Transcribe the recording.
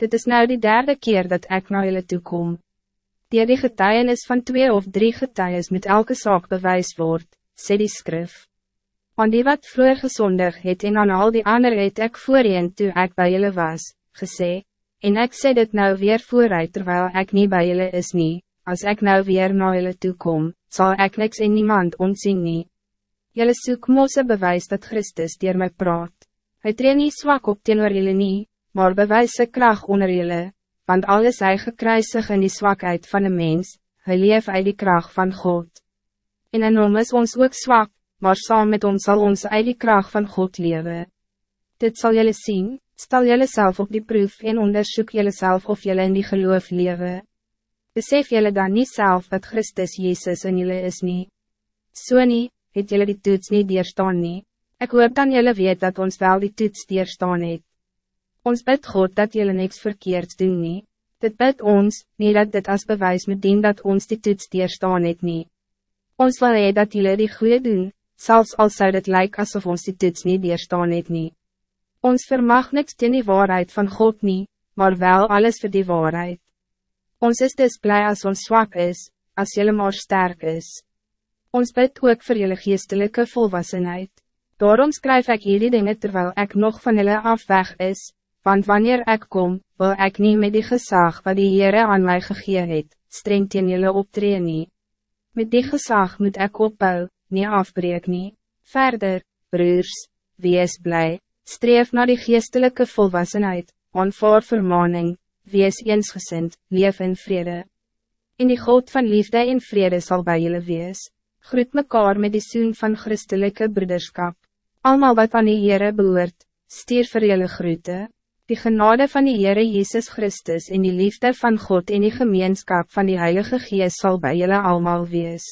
Dit is nou die derde keer dat ik naar jullie toe kom. Die die getuienis van twee of drie getuies met elke zaak bewijs wordt, sê die skrif. Aan die wat vroeger gezondig het en aan al die ander het ek voorheen toe ek bij jullie was, gesê, en ek sê dit nou weer vooruit terwijl ek niet bij jullie is nie, als ik nou weer naar jullie toe kom, zal ik niks in niemand ontzien nie. Jullie soek mosse bewijs dat Christus dier mij praat. Hij tree nie zwak op teenoor jullie nie, maar bewys sy kracht onder jullie, want alles hy gekruisig in die zwakheid van een mens, hy leef uit die kracht van God. En in hom is ons ook zwak, maar saam met ons zal ons uit die kracht van God leven. Dit zal jullie zien, stel jullie zelf op die proef en onderzoek jullie zelf of jullie in die geloof leven. Besef jullie dan niet zelf dat Christus Jezus in jullie is niet. So nie, het jullie die toets niet dierstaan nie. Ik hoop dan jullie weet dat ons wel die toets dierstaan het. Ons bid God dat jullie niks verkeerds doen nie. Dit bid ons, niet dat dit als bewijs moet dien dat ons die toets dierstaan het nie. Ons wil hee dat jullie die goede doen, zelfs al zou het lijken alsof ons die toets niet dierstaan het nie. Ons vermag niks teen die waarheid van God nie, maar wel alles voor die waarheid. Ons is dus blij als ons zwak is, als jullie maar sterk is. Ons bid ook voor jullie geestelijke volwassenheid. Daarom schrijf ik jullie dingen terwijl ik nog van jullie af weg is, want wanneer ik kom, wil ik niet met die gezag wat die Heere aan mij gegee het, streng teen jullie optree nie. Met die gezag moet ik opbouw, niet afbreek nie. Verder, broers, wees blij, streef naar die geestelijke volwassenheid, aanvaar vermaning, wees eensgesind, leef in vrede. In die God van liefde en vrede zal bij jullie wees, groet mekaar met die zoen van christelijke broederschap. Almal wat aan die Heere behoort, stier vir julle groete. Die genade van die Heere Jezus Christus en die liefde van God en die gemeenschap van die Heilige Geest zal bij jullie allemaal wees.